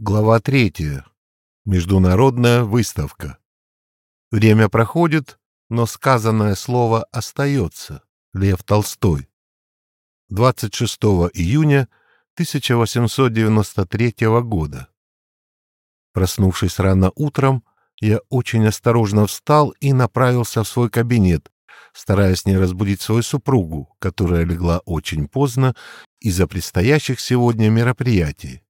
Глава третья. Международная выставка. Время проходит, но сказанное слово остается. Лев Толстой. 26 июня 1893 года. Проснувшись рано утром, я очень осторожно встал и направился в свой кабинет, стараясь не разбудить свою супругу, которая легла очень поздно из-за предстоящих сегодня мероприятий.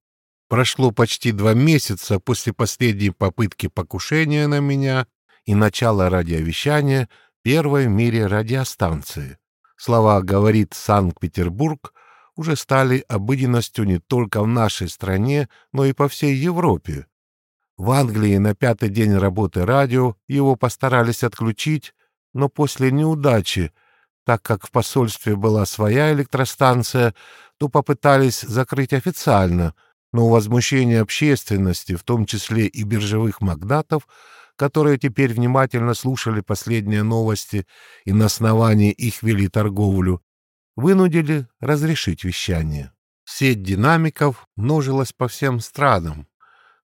Прошло почти два месяца после последней попытки покушения на меня и начала радиовещания первой в мире радиостанции. Слова «говорит Санкт-Петербург» уже стали обыденностью не только в нашей стране, но и по всей Европе. В Англии на пятый день работы радио его постарались отключить, но после неудачи, так как в посольстве была своя электростанция, то попытались закрыть официально — но возмущение общественности, в том числе и биржевых магнатов, которые теперь внимательно слушали последние новости и на основании их вели торговлю, вынудили разрешить вещание. Сеть динамиков множилась по всем странам.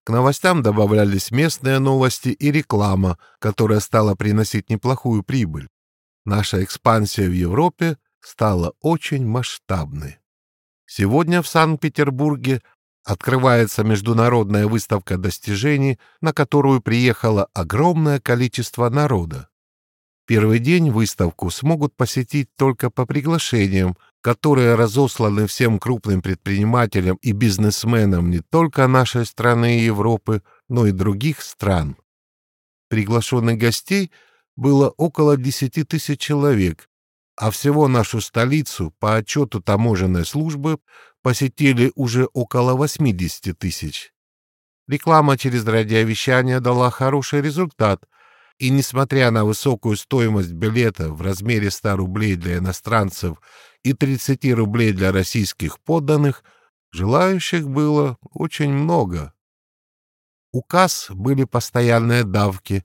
К новостям добавлялись местные новости и реклама, которая стала приносить неплохую прибыль. Наша экспансия в Европе стала очень масштабной. Сегодня в Санкт-Петербурге открывается международная выставка достижений, на которую приехало огромное количество народа. Первый день выставку смогут посетить только по приглашениям, которые разосланы всем крупным предпринимателям и бизнесменам не только нашей страны и Европы, но и других стран. Приглашенных гостей было около 10 тысяч человек, а всего нашу столицу по отчету таможенной службы посетили уже около 80 тысяч. Реклама через радиовещание дала хороший результат, и, несмотря на высокую стоимость билета в размере 100 рублей для иностранцев и 30 рублей для российских подданных, желающих было очень много. У касс были постоянные давки,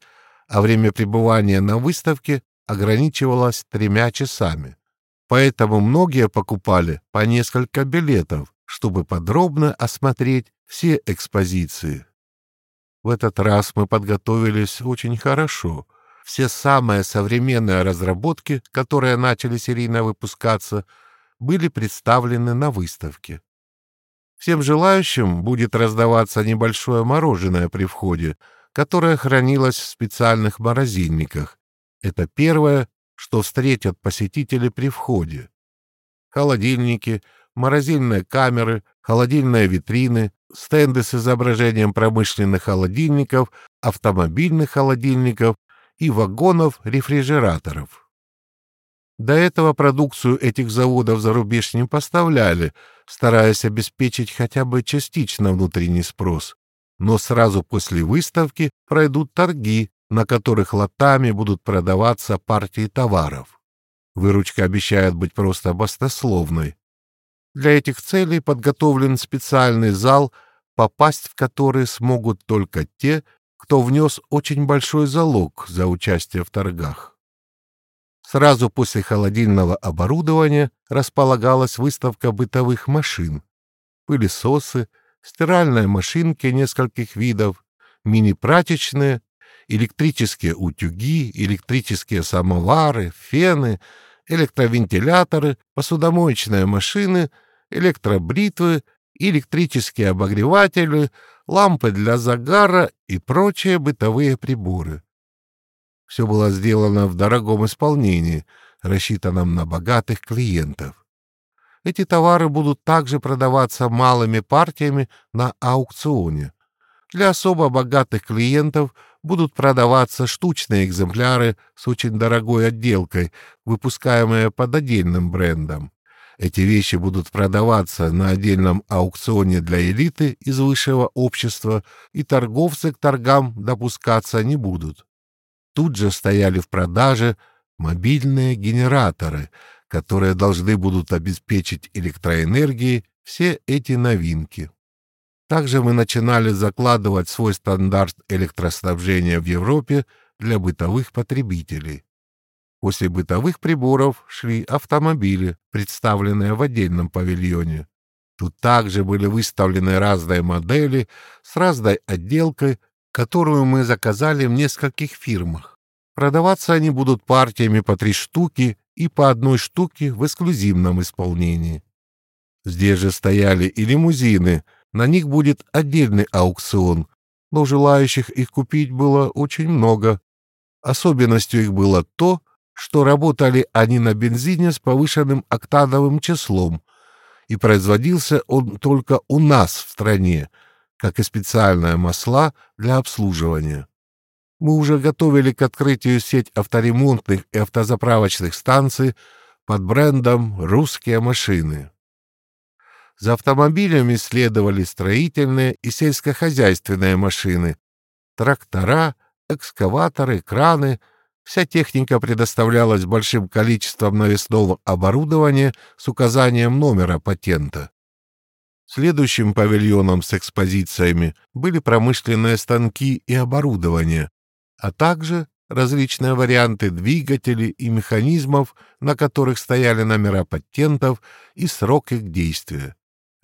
а время пребывания на выставке ограничивалось тремя часами. Поэтому многие покупали по несколько билетов, чтобы подробно осмотреть все экспозиции. В этот раз мы подготовились очень хорошо. Все самые современные разработки, которые начали серийно выпускаться, были представлены на выставке. Всем желающим будет раздаваться небольшое мороженое при входе, которое хранилось в специальных морозильниках. Это первое что встретят посетители при входе. Холодильники, морозильные камеры, холодильные витрины, стенды с изображением промышленных холодильников, автомобильных холодильников и вагонов-рефрижераторов. До этого продукцию этих заводов за рубеж не поставляли, стараясь обеспечить хотя бы частично внутренний спрос. Но сразу после выставки пройдут торги, на которых лотами будут продаваться партии товаров. Выручка обещает быть просто баснословной. Для этих целей подготовлен специальный зал, попасть в который смогут только те, кто внес очень большой залог за участие в торгах. Сразу после холодильного оборудования располагалась выставка бытовых машин. Пылесосы, стиральные машинки нескольких видов, мини-прачечные электрические утюги, электрические самовары, фены, электровентиляторы, посудомоечные машины, электробритвы, электрические обогреватели, лампы для загара и прочие бытовые приборы. Все было сделано в дорогом исполнении, рассчитанном на богатых клиентов. Эти товары будут также продаваться малыми партиями на аукционе. Для особо богатых клиентов будут продаваться штучные экземпляры с очень дорогой отделкой, выпускаемые под отдельным брендом. Эти вещи будут продаваться на отдельном аукционе для элиты из высшего общества, и торговцы к торгам допускаться не будут. Тут же стояли в продаже мобильные генераторы, которые должны будут обеспечить электроэнергией все эти новинки. Также мы начинали закладывать свой стандарт электроснабжения в Европе для бытовых потребителей. После бытовых приборов шли автомобили, представленные в отдельном павильоне. Тут также были выставлены разные модели с разной отделкой, которую мы заказали в нескольких фирмах. Продаваться они будут партиями по три штуки и по одной штуке в эксклюзивном исполнении. Здесь же стояли и лимузины, на них будет отдельный аукцион, но желающих их купить было очень много. Особенностью их было то, что работали они на бензине с повышенным октановым числом, и производился он только у нас в стране, как и специальные масла для обслуживания. Мы уже готовили к открытию сеть авторемонтных и автозаправочных станций под брендом «Русские машины». За автомобилями следовали строительные и сельскохозяйственные машины, трактора, экскаваторы, краны. Вся техника предоставлялась большим количеством навесного оборудования с указанием номера патента. Следующим павильоном с экспозициями были промышленные станки и оборудование, а также различные варианты двигателей и механизмов, на которых стояли номера патентов и срок их действия.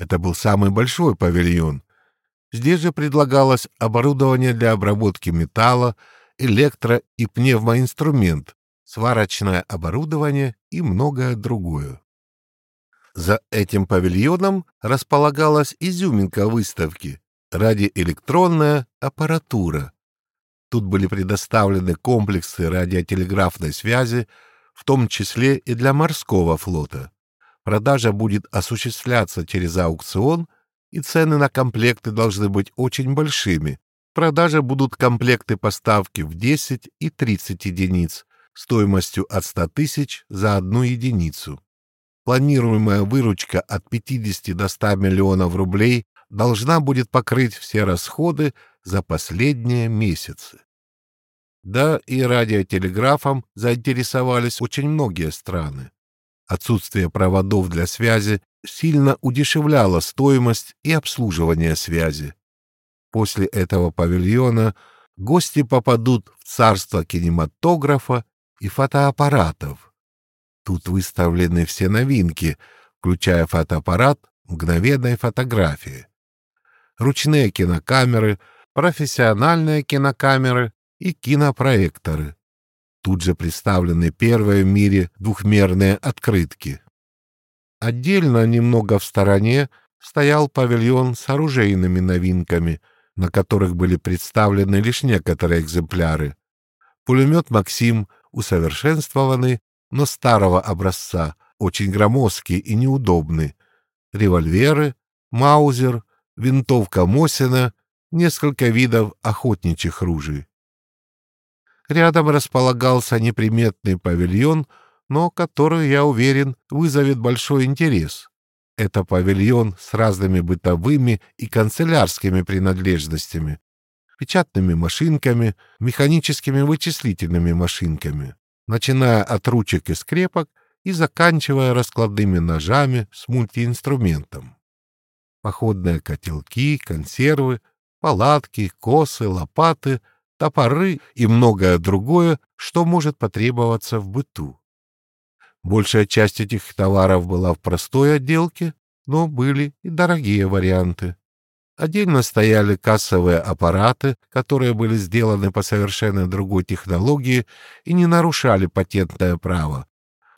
Это был самый большой павильон. Здесь же предлагалось оборудование для обработки металла, электро- и пневмоинструмент, сварочное оборудование и многое другое. За этим павильоном располагалась изюминка выставки — радиоэлектронная аппаратура. Тут были предоставлены комплексы радиотелеграфной связи, в том числе и для морского флота. Продажа будет осуществляться через аукцион, и цены на комплекты должны быть очень большими. В продаже будут комплекты поставки в 10 и 30 единиц стоимостью от 100 тысяч за одну единицу. Планируемая выручка от 50 до 100 миллионов рублей должна будет покрыть все расходы за последние месяцы. Да, и радиотелеграфом заинтересовались очень многие страны. Отсутствие проводов для связи сильно удешевляло стоимость и обслуживание связи. После этого павильона гости попадут в царство кинематографа и фотоаппаратов. Тут выставлены все новинки, включая фотоаппарат мгновенной фотографии, ручные кинокамеры, профессиональные кинокамеры и кинопроекторы. Тут же представлены первые в мире двухмерные открытки. Отдельно, немного в стороне, стоял павильон с оружейными новинками, на которых были представлены лишь некоторые экземпляры. Пулемет «Максим» усовершенствованный, но старого образца, очень громоздкий и неудобный. Револьверы, маузер, винтовка Мосина, несколько видов охотничьих ружей. Рядом располагался неприметный павильон, но который, я уверен, вызовет большой интерес. Это павильон с разными бытовыми и канцелярскими принадлежностями, печатными машинками, механическими вычислительными машинками, начиная от ручек и скрепок и заканчивая раскладными ножами с мультиинструментом. Походные котелки, консервы, палатки, косы, лопаты — топоры и многое другое, что может потребоваться в быту. Большая часть этих товаров была в простой отделке, но были и дорогие варианты. Отдельно стояли кассовые аппараты, которые были сделаны по совершенно другой технологии и не нарушали патентное право,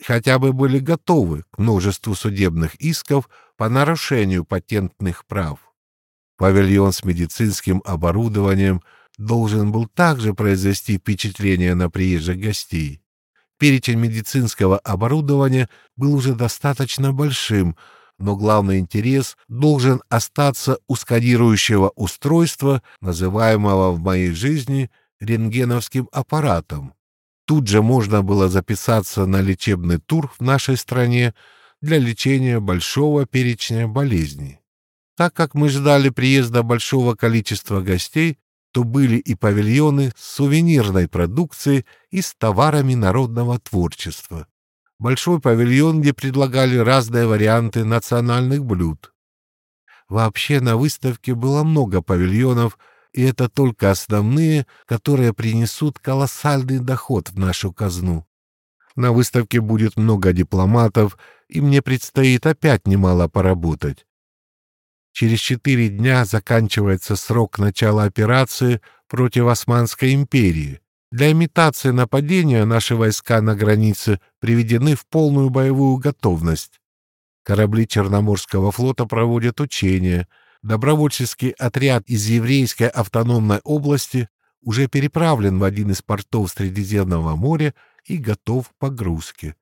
хотя бы были готовы к множеству судебных исков по нарушению патентных прав. Павильон с медицинским оборудованием должен был также произвести впечатление на приезжих гостей. Перечень медицинского оборудования был уже достаточно большим, но главный интерес должен остаться у сканирующего устройства, называемого в моей жизни рентгеновским аппаратом. Тут же можно было записаться на лечебный тур в нашей стране для лечения большого перечня болезней. Так как мы ждали приезда большого количества гостей, то были и павильоны с сувенирной продукцией и с товарами народного творчества. Большой павильон, где предлагали разные варианты национальных блюд. Вообще на выставке было много павильонов, и это только основные, которые принесут колоссальный доход в нашу казну. На выставке будет много дипломатов, и мне предстоит опять немало поработать. Через четыре дня заканчивается срок начала операции против Османской империи. Для имитации нападения наши войска на границе приведены в полную боевую готовность. Корабли Черноморского флота проводят учения. Добровольческий отряд из еврейской автономной области уже переправлен в один из портов Средиземного моря и готов к погрузке.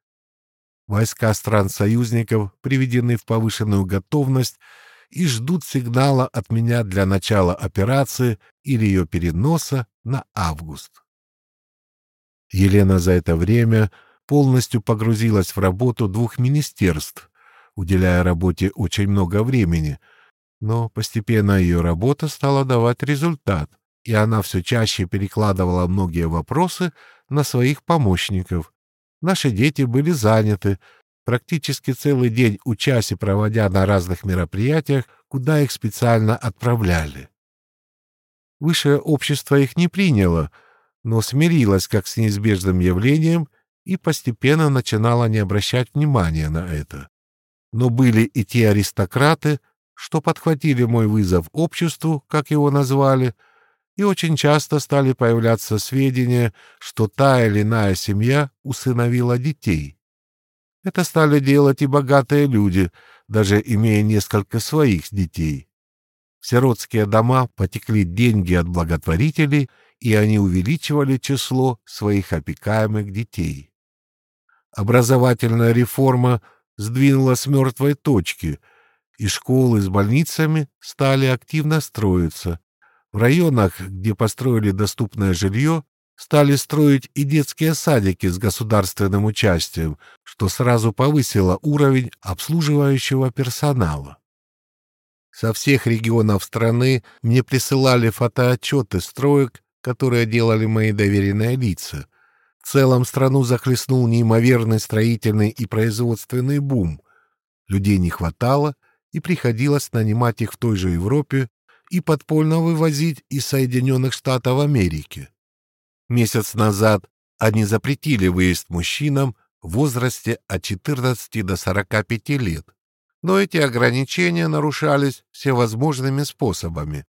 Войска стран-союзников приведены в повышенную готовность и ждут сигнала от меня для начала операции или ее переноса на август. Елена за это время полностью погрузилась в работу двух министерств, уделяя работе очень много времени, но постепенно ее работа стала давать результат, и она все чаще перекладывала многие вопросы на своих помощников. Наши дети были заняты, практически целый день учась и проводя на разных мероприятиях, куда их специально отправляли. Высшее общество их не приняло, но смирилось как с неизбежным явлением и постепенно начинало не обращать внимания на это. Но были и те аристократы, что подхватили мой вызов обществу, как его назвали, и очень часто стали появляться сведения, что та или иная семья усыновила детей. Это стали делать и богатые люди, даже имея несколько своих детей. В сиротские дома потекли деньги от благотворителей, и они увеличивали число своих опекаемых детей. Образовательная реформа сдвинула с мертвой точки, и школы с больницами стали активно строиться. В районах, где построили доступное жилье, стали строить и детские садики с государственным участием, что сразу повысило уровень обслуживающего персонала. Со всех регионов страны мне присылали фотоотчеты строек, которые делали мои доверенные лица. В целом страну захлестнул неимоверный строительный и производственный бум. Людей не хватало, и приходилось нанимать их в той же Европе и подпольно вывозить из Соединенных Штатов Америки. Месяц назад они запретили выезд мужчинам в возрасте от 14 до 45 лет. Но эти ограничения нарушались всевозможными способами.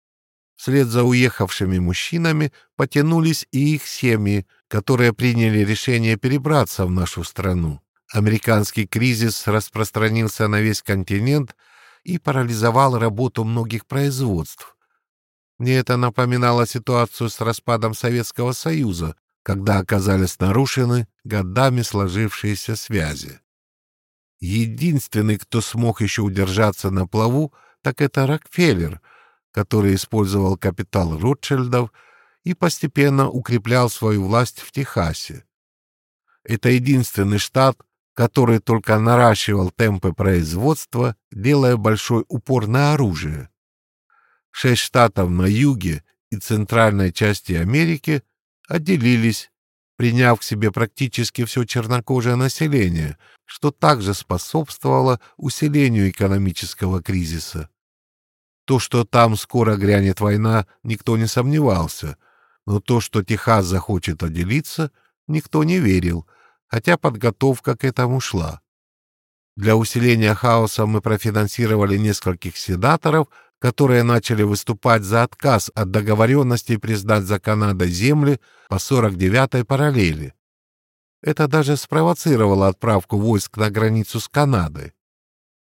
Вслед за уехавшими мужчинами потянулись и их семьи, которые приняли решение перебраться в нашу страну. Американский кризис распространился на весь континент и парализовал работу многих производств. Мне это напоминало ситуацию с распадом Советского Союза, когда оказались нарушены годами сложившиеся связи. Единственный, кто смог еще удержаться на плаву, так это Рокфеллер, который использовал капитал Ротшильдов и постепенно укреплял свою власть в Техасе. Это единственный штат, который только наращивал темпы производства, делая большой упор на оружие. Шесть штатов на юге и центральной части Америки отделились, приняв к себе практически все чернокожее население, что также способствовало усилению экономического кризиса. То, что там скоро грянет война, никто не сомневался, но то, что Техас захочет отделиться, никто не верил, хотя подготовка к этому шла. Для усиления хаоса мы профинансировали нескольких сенаторов, которые начали выступать за отказ от договоренности признать за Канадой земли по 49-й параллели. Это даже спровоцировало отправку войск на границу с Канадой.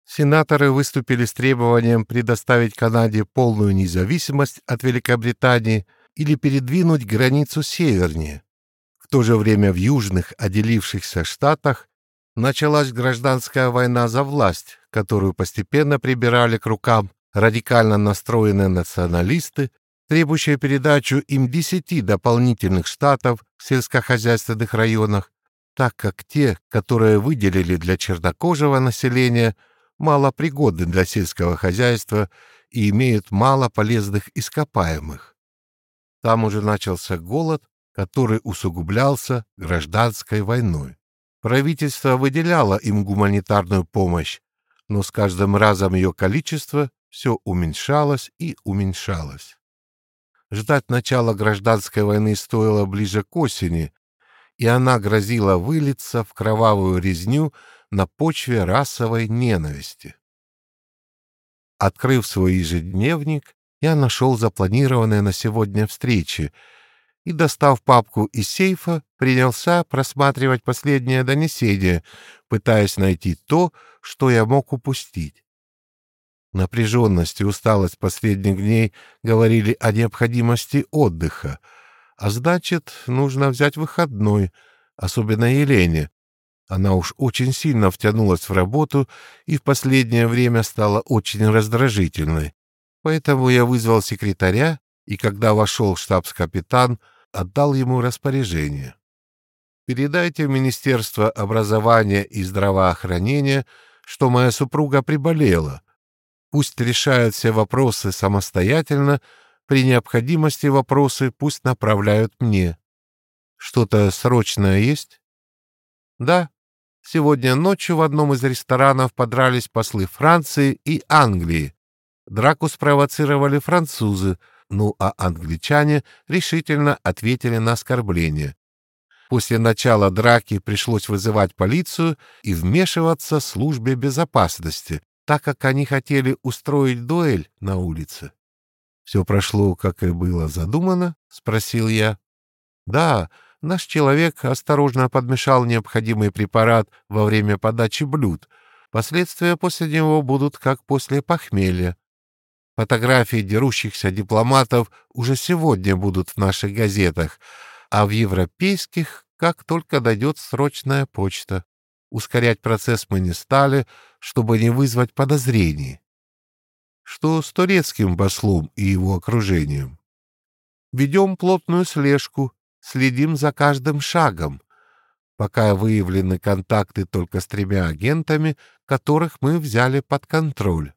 Сенаторы выступили с требованием предоставить Канаде полную независимость от Великобритании или передвинуть границу севернее. В то же время в южных, отделившихся штатах началась гражданская война за власть, которую постепенно прибирали к рукам радикально настроенные националисты, требующие передачу им десяти дополнительных штатов в сельскохозяйственных районах, так как те, которые выделили для чернокожего населения, мало пригодны для сельского хозяйства и имеют мало полезных ископаемых. Там уже начался голод, который усугублялся гражданской войной. Правительство выделяло им гуманитарную помощь, но с каждым разом ее количество все уменьшалось и уменьшалось. Ждать начала гражданской войны стоило ближе к осени, и она грозила вылиться в кровавую резню на почве расовой ненависти. Открыв свой ежедневник, я нашел запланированные на сегодня встречи и, достав папку из сейфа, принялся просматривать последнее донесение, пытаясь найти то, что я мог упустить. Напряженность и усталость последних дней говорили о необходимости отдыха, а значит, нужно взять выходной, особенно Елене. Она уж очень сильно втянулась в работу и в последнее время стала очень раздражительной. Поэтому я вызвал секретаря, и когда вошел штабс-капитан, отдал ему распоряжение. Передайте в Министерство образования и здравоохранения, что моя супруга приболела. Пусть решают все вопросы самостоятельно, при необходимости вопросы пусть направляют мне. Что-то срочное есть? Да. Сегодня ночью в одном из ресторанов подрались послы Франции и Англии. Драку спровоцировали французы, ну а англичане решительно ответили на оскорбление. После начала драки пришлось вызывать полицию и вмешиваться службе безопасности, так как они хотели устроить дуэль на улице. «Все прошло, как и было задумано?» — спросил я. «Да, наш человек осторожно подмешал необходимый препарат во время подачи блюд. Последствия после него будут как после похмелья. Фотографии дерущихся дипломатов уже сегодня будут в наших газетах, а в европейских как только дойдет срочная почта. Ускорять процесс мы не стали, чтобы не вызвать подозрений. Что с турецким послом и его окружением? Ведем плотную слежку, следим за каждым шагом. Пока выявлены контакты только с тремя агентами, которых мы взяли под контроль.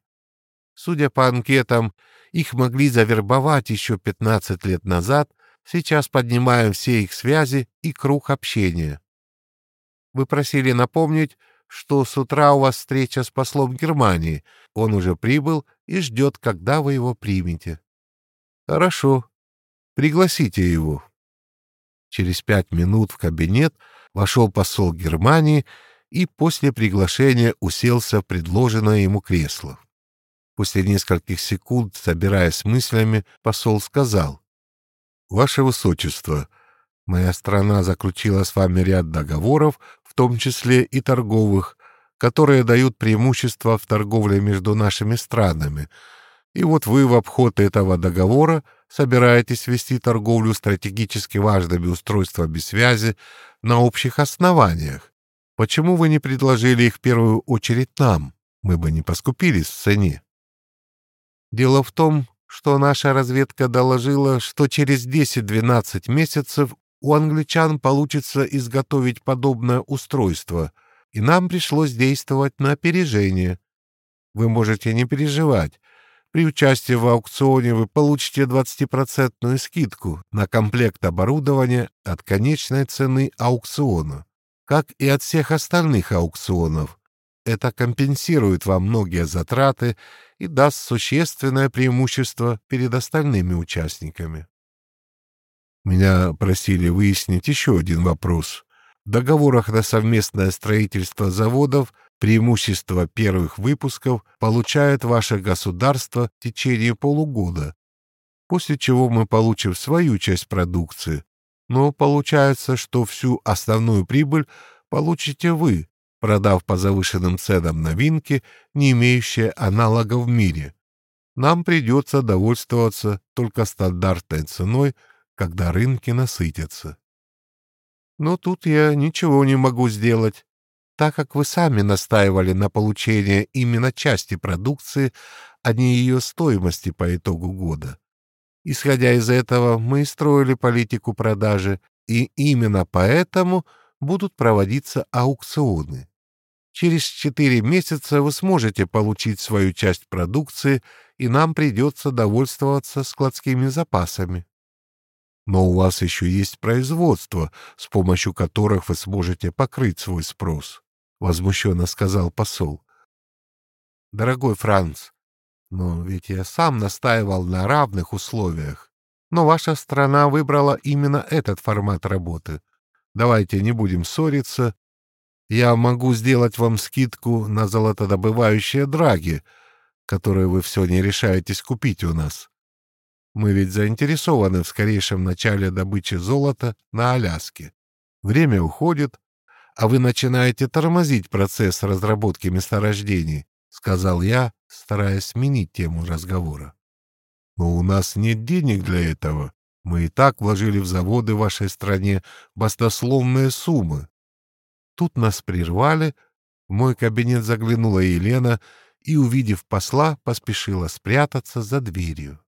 Судя по анкетам, их могли завербовать еще 15 лет назад, сейчас поднимаем все их связи и круг общения. Вы просили напомнить, что с утра у вас встреча с послом Германии. Он уже прибыл и ждет, когда вы его примете. Хорошо. Пригласите его. Через пять минут в кабинет вошел посол Германии и после приглашения уселся в предложенное ему кресло. После нескольких секунд, собираясь мыслями, посол сказал, «Ваше Высочество, моя страна заключила с вами ряд договоров, в том числе и торговых, которые дают преимущество в торговле между нашими странами. И вот вы в обход этого договора собираетесь вести торговлю стратегически важными устройствами связи на общих основаниях. Почему вы не предложили их в первую очередь нам? Мы бы не поскупились в цене. Дело в том, что наша разведка доложила, что через 10-12 месяцев у англичан получится изготовить подобное устройство, и нам пришлось действовать на опережение. Вы можете не переживать. При участии в аукционе вы получите 20% скидку на комплект оборудования от конечной цены аукциона, как и от всех остальных аукционов. Это компенсирует вам многие затраты и даст существенное преимущество перед остальными участниками. Меня просили выяснить еще один вопрос. В договорах на совместное строительство заводов преимущество первых выпусков получает ваше государство в течение полугода, после чего мы получим свою часть продукции. Но получается, что всю основную прибыль получите вы, продав по завышенным ценам новинки, не имеющие аналога в мире. Нам придется довольствоваться только стандартной ценой, когда рынки насытятся. Но тут я ничего не могу сделать, так как вы сами настаивали на получении именно части продукции, а не ее стоимости по итогу года. Исходя из этого, мы строили политику продажи, и именно поэтому будут проводиться аукционы. Через четыре месяца вы сможете получить свою часть продукции, и нам придется довольствоваться складскими запасами. Но у вас еще есть производство, с помощью которых вы сможете покрыть свой спрос, — возмущенно сказал посол. Дорогой Франц, но ведь я сам настаивал на равных условиях. Но ваша страна выбрала именно этот формат работы. Давайте не будем ссориться я могу сделать вам скидку на золотодобывающие драги, которое вы все не решаетесь купить у нас. Мы ведь заинтересованы в скорейшем начале добычи золота на Аляске. Время уходит, а вы начинаете тормозить процесс разработки месторождений, сказал я, стараясь сменить тему разговора. Но у нас нет денег для этого. Мы и так вложили в заводы в вашей стране баснословные суммы. Тут нас прервали, в мой кабинет заглянула Елена и, увидев посла, поспешила спрятаться за дверью.